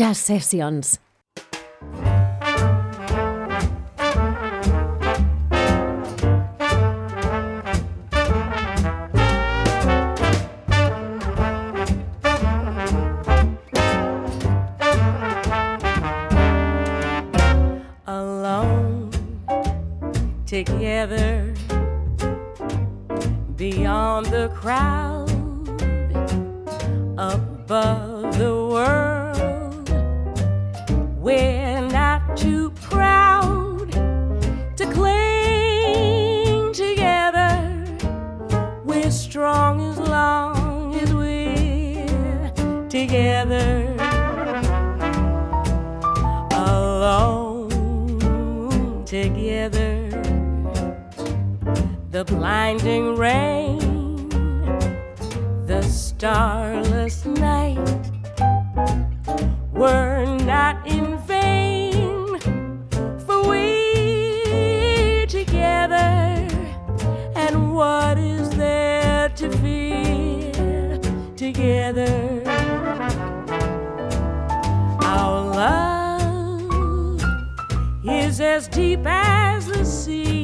Jazz Sessions. the blinding rain, the starless night were not in vain, for we together, and what is there to fear together? Our love is as deep as the sea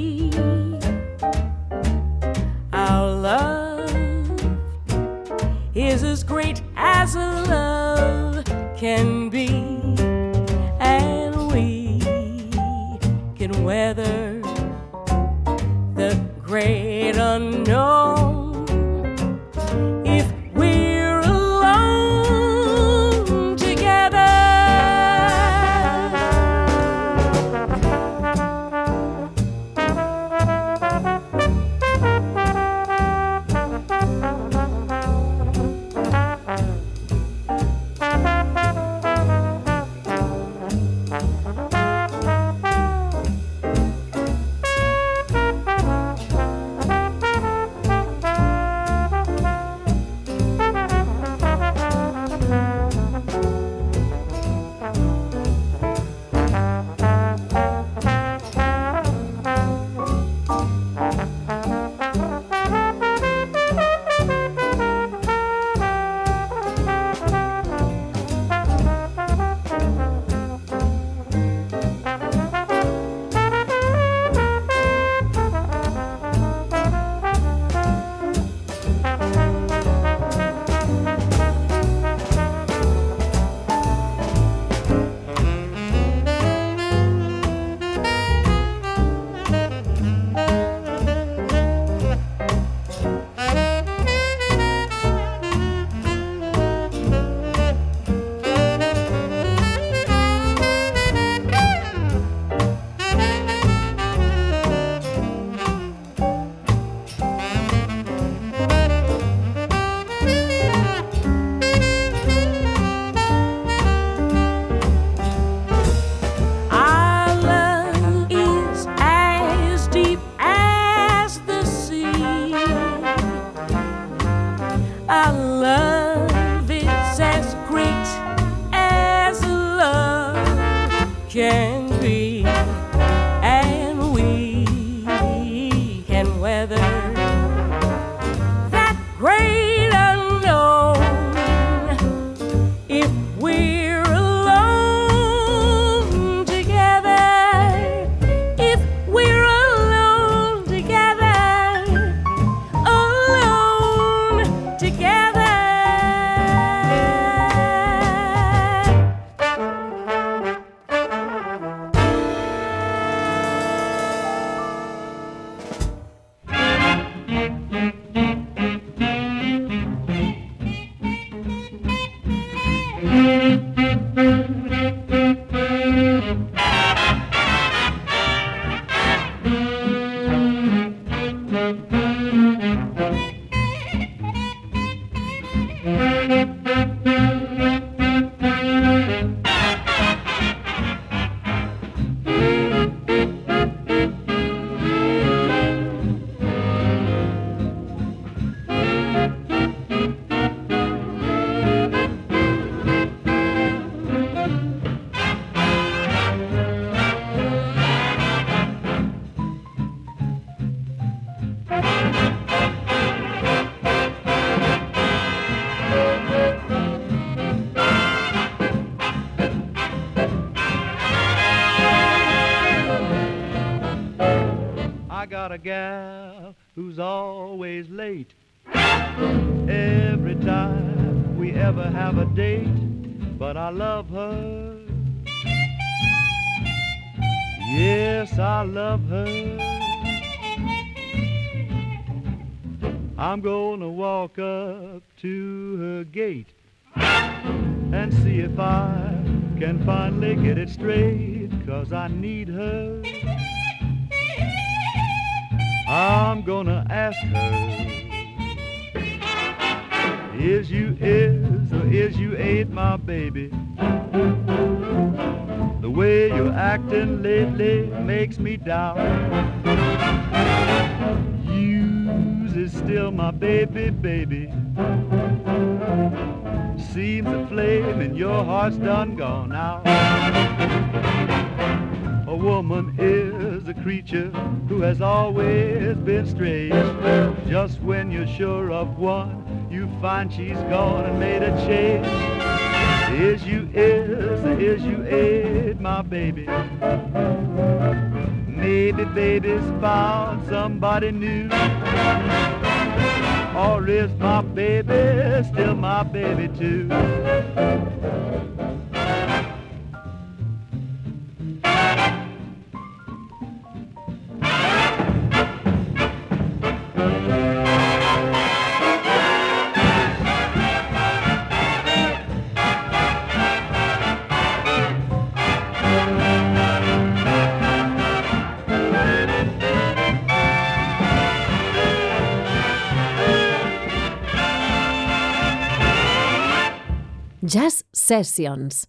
can finally get it straight, cause I need her. I'm gonna ask her, is you is or is you ain't my baby? The way you're acting lately makes me doubt. Yous is still my baby, baby. Seems the flame in your heart's done gone out. A woman is a creature who has always been strange. Just when you're sure of one, you find she's gone and made a change. Is you is, is you ain't my baby. Maybe baby's found somebody new. Or is my baby still my baby too? Jazz Sessions.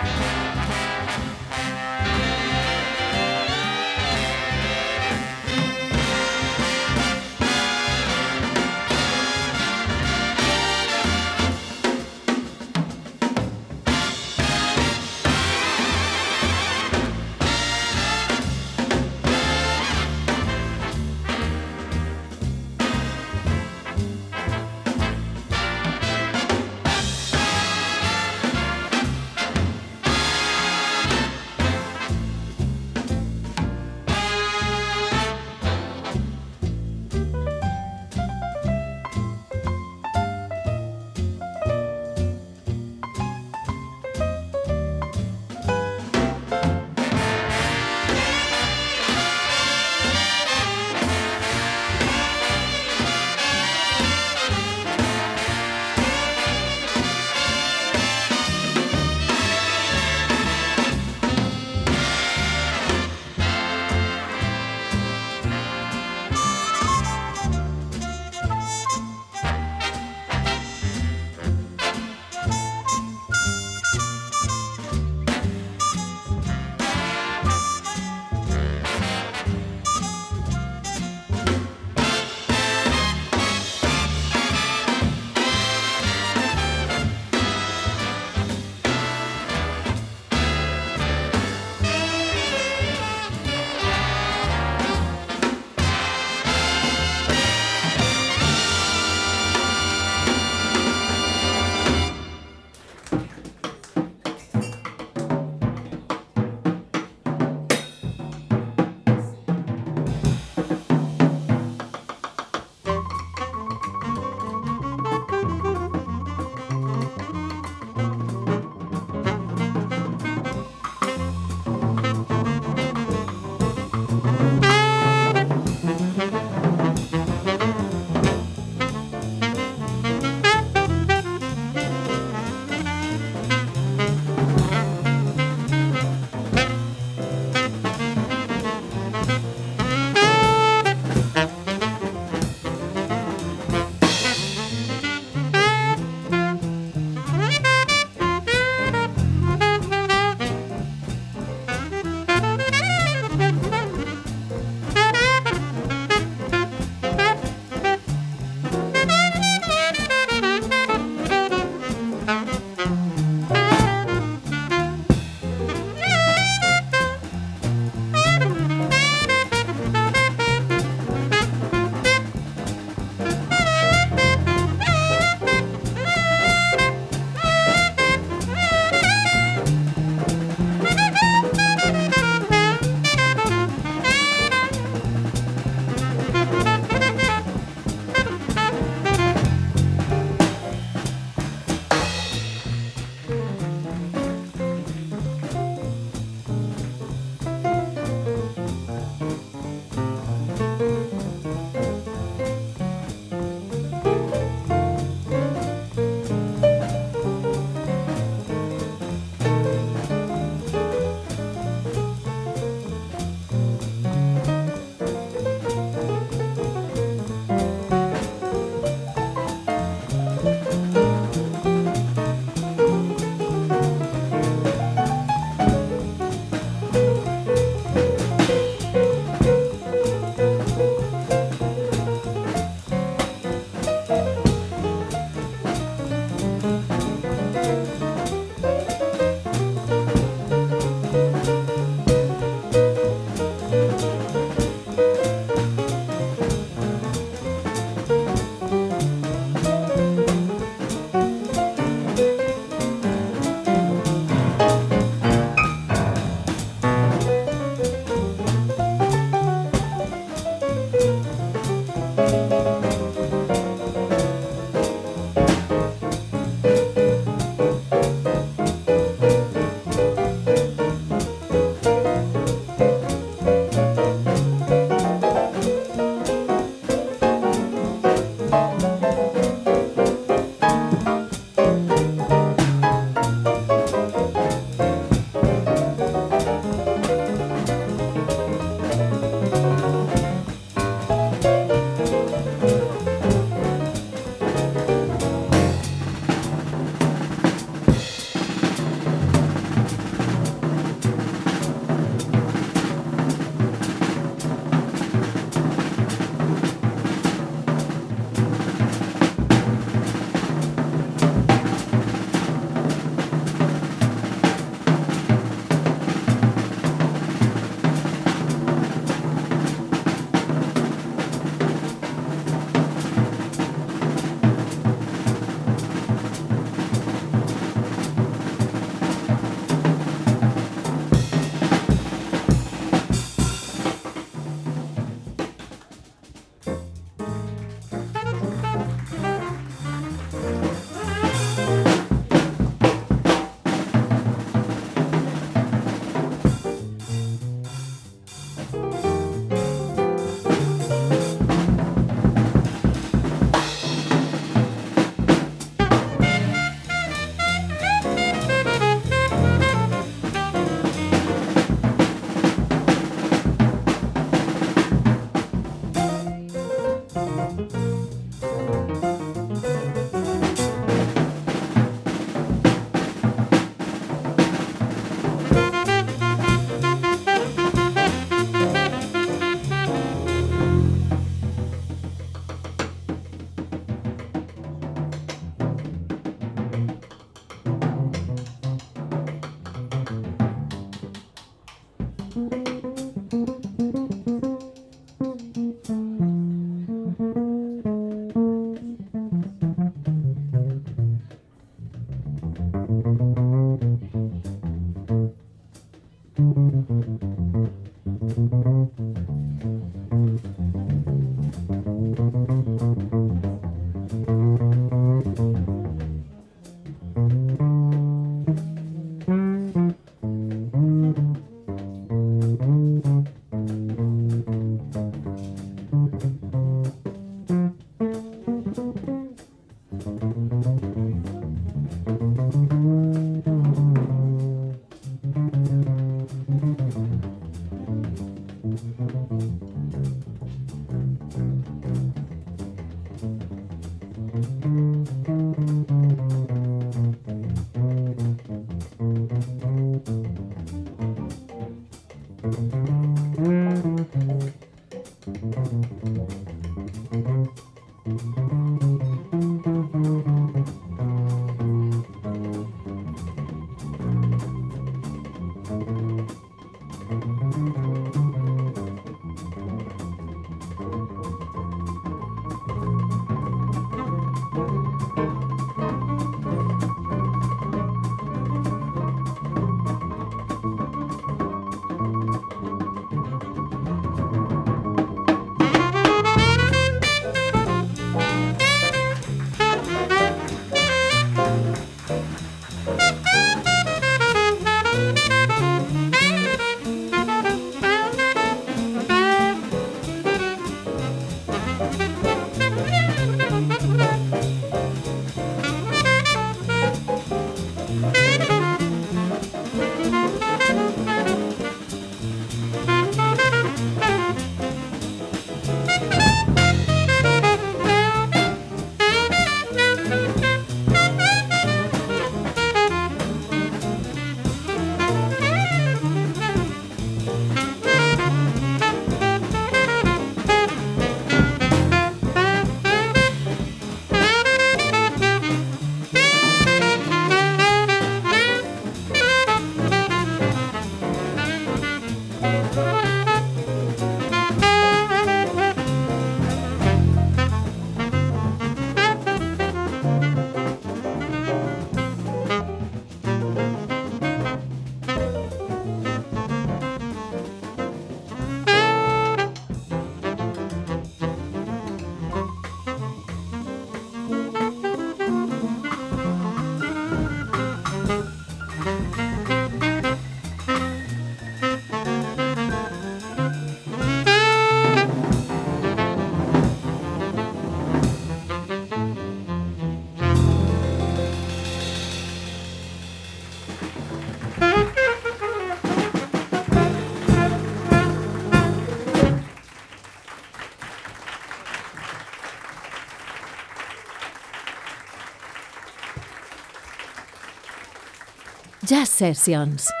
Jazz Sessions.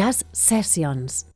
Jazz Sessions.